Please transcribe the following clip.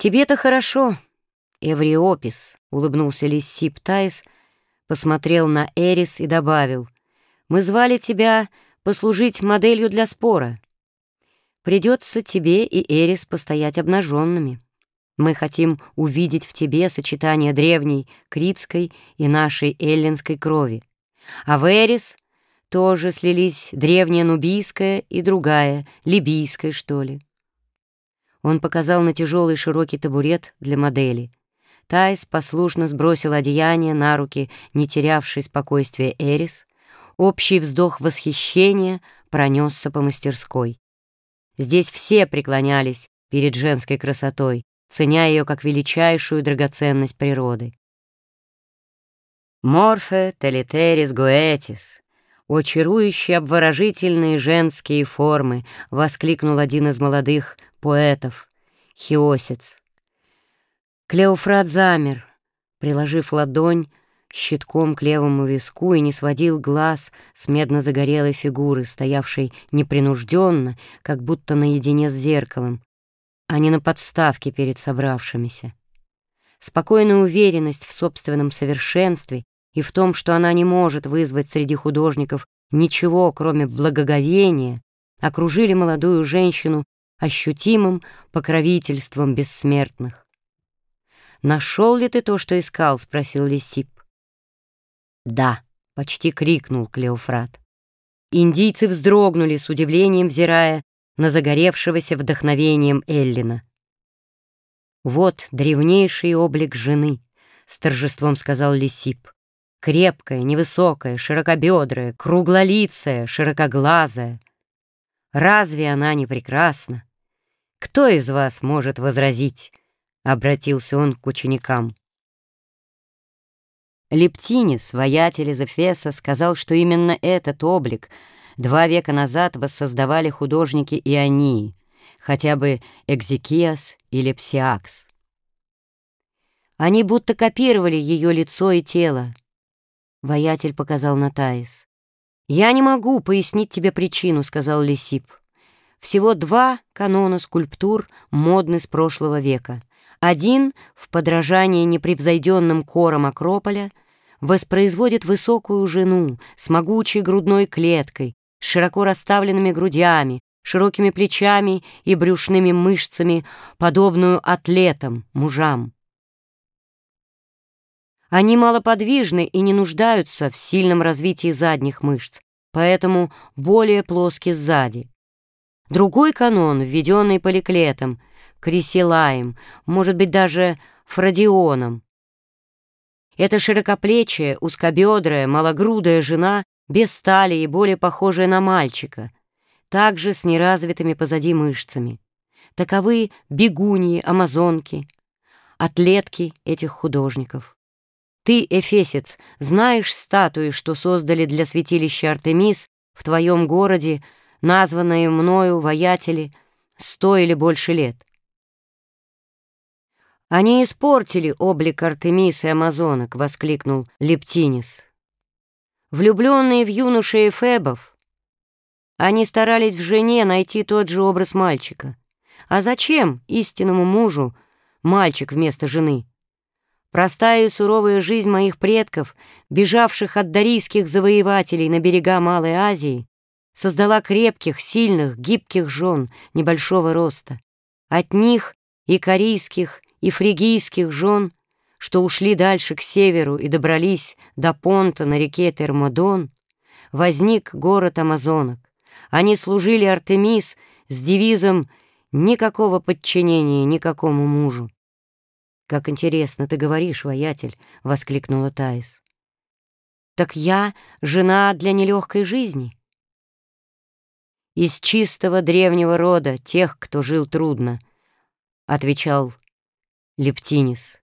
«Тебе-то хорошо, Эвриопис», — улыбнулся Лиссип Тайс, посмотрел на Эрис и добавил, «Мы звали тебя послужить моделью для спора. Придется тебе и Эрис постоять обнаженными. Мы хотим увидеть в тебе сочетание древней критской и нашей эллинской крови. А в Эрис тоже слились древняя нубийская и другая, либийская, что ли. Он показал на тяжелый широкий табурет для модели. Тайс послушно сбросил одеяние на руки, не терявший спокойствия Эрис. Общий вздох восхищения пронесся по мастерской. Здесь все преклонялись перед женской красотой, ценя ее как величайшую драгоценность природы. «Морфе телитерис гоэтис», «О обворожительные женские формы!» — воскликнул один из молодых поэтов, Хиосец. Клеофрат замер, приложив ладонь щитком к левому виску и не сводил глаз с медно-загорелой фигуры, стоявшей непринужденно, как будто наедине с зеркалом, а не на подставке перед собравшимися. Спокойная уверенность в собственном совершенстве и в том, что она не может вызвать среди художников ничего, кроме благоговения, окружили молодую женщину ощутимым покровительством бессмертных. «Нашел ли ты то, что искал?» — спросил Лисип. «Да», — почти крикнул Клеофрат. Индийцы вздрогнули с удивлением, взирая на загоревшегося вдохновением Эллина. «Вот древнейший облик жены», — с торжеством сказал Лисип. «Крепкая, невысокая, широкобедрая, круглолицая, широкоглазая. Разве она не прекрасна? Кто из вас может возразить?» — обратился он к ученикам. Лептинис, воятель из Эфеса, сказал, что именно этот облик два века назад воссоздавали художники Ионии, хотя бы Экзекиас или Псиакс. Они будто копировали ее лицо и тело. Воятель показал на Таис. «Я не могу пояснить тебе причину», — сказал Лисип. «Всего два канона скульптур модны с прошлого века. Один, в подражании непревзойденным корам Акрополя, воспроизводит высокую жену с могучей грудной клеткой, широко расставленными грудями, широкими плечами и брюшными мышцами, подобную атлетам, мужам. Они малоподвижны и не нуждаются в сильном развитии задних мышц, поэтому более плоски сзади. Другой канон, введенный Поликлетом, Крисилаем, может быть, даже Фродионом. Эта широкоплечая, узкобедрая, малогрудая жена без стали и более похожая на мальчика, также с неразвитыми позади мышцами. Таковы бегуньи, амазонки, атлетки этих художников. Ты, Эфесец, знаешь статуи, что создали для святилища Артемис в твоем городе, названные мною воятели, сто или больше лет? «Они испортили облик Артемис и амазонок!» — воскликнул Лептинис. Влюбленные в юношей Эфебов, они старались в жене найти тот же образ мальчика. А зачем истинному мужу мальчик вместо жены? Простая и суровая жизнь моих предков, бежавших от дарийских завоевателей на берега Малой Азии, создала крепких, сильных, гибких жен небольшого роста. От них и корейских, и фригийских жен, что ушли дальше к северу и добрались до понта на реке Термодон, возник город Амазонок. Они служили Артемис с девизом «Никакого подчинения никакому мужу». «Как интересно ты говоришь, воятель!» — воскликнула Таис. «Так я жена для нелегкой жизни?» «Из чистого древнего рода, тех, кто жил трудно», — отвечал Лептинис.